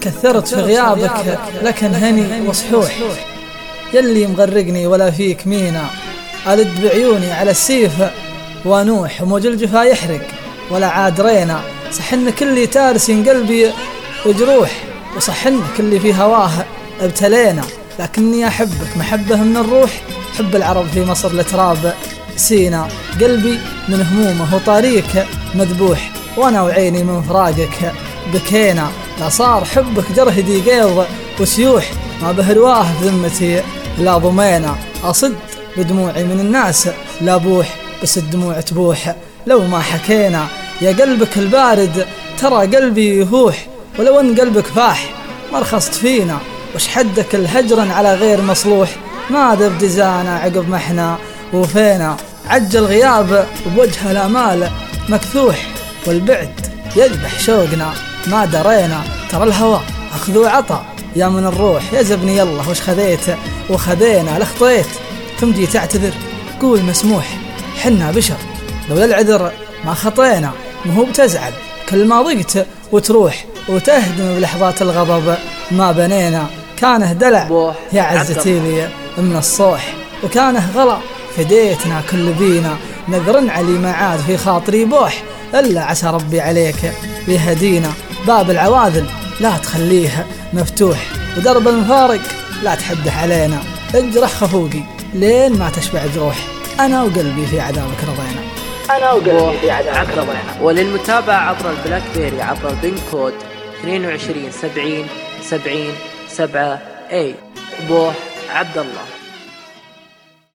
كثرت في غيابك لكن هني وصحوح يلي مغرقني ولا فيك مينا. ألد بعيوني على السيف وانوح وموج الجفا يحرق ولا عاد رينا. صحن كل تارسين قلبي وجروح وصحن كل في هواه ابتلينا. لكني أحبك محبة من الروح حب العرب في مصر لتراب سينا. قلبي من همومه وطريق مذبوح. وأنا وعيني من فراقك بكينا. لا صار حبك جرهدي قيض وسيوح. ما بهرواه ذمتي لا ضمينا. أصد بدموعي من الناس لا بوح بس الدموع تبوح. لو ما حكينا يا قلبك البارد ترى قلبي يهوح. ولو أن قلبك فاح ما رخصت فينا. وش حدك الهجرا على غير مصلوح؟ ما ذب جزانا عقب ما إحنا وفينا عجل غياب بوجه الامال مكثوح. والبعد يذبح شوقنا ما درينا ترى الهوى اخذ وعطى يا من الروح يا زبني يلا وش خذيت؟ وخذينا لخطيت. ثم جي تعتذر قول مسموح حنا بشر. لولا العذر ما خطينا مو بتزعل. كل ما ضقت وتروح وتهدم بلحظات الغضب ما بنينا. كانه دلع يا عزتي لي من الصوح. وكانه غلا فديتنا كل بينا. نذر علي ما عاد في خاطري بوح. ألا عسى ربي عليك يهدينا باب العواذل لا تخليه مفتوح. ودرب المفارق لا تحدح علينا. اجرح خفوقي لين ما تشبع جروح أنا وقلبي في عذابك رضينا. أنا وقلبي في عذابك رضينا. وللمتابعة عبر البلاك بيري عبر ال PIN code 22 70 70 7 اي بوح عبد الله.